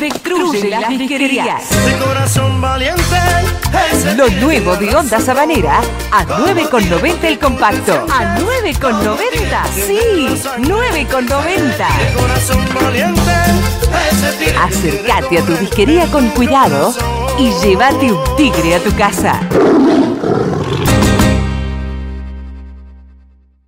destruye las disquerías. De corazón valiente, Lo nuevo de Onda Sabanera a 9,90 el compacto. ¿A 9,90? Sí, 9,90. Acércate a tu disquería con cuidado y llévate un tigre a tu casa.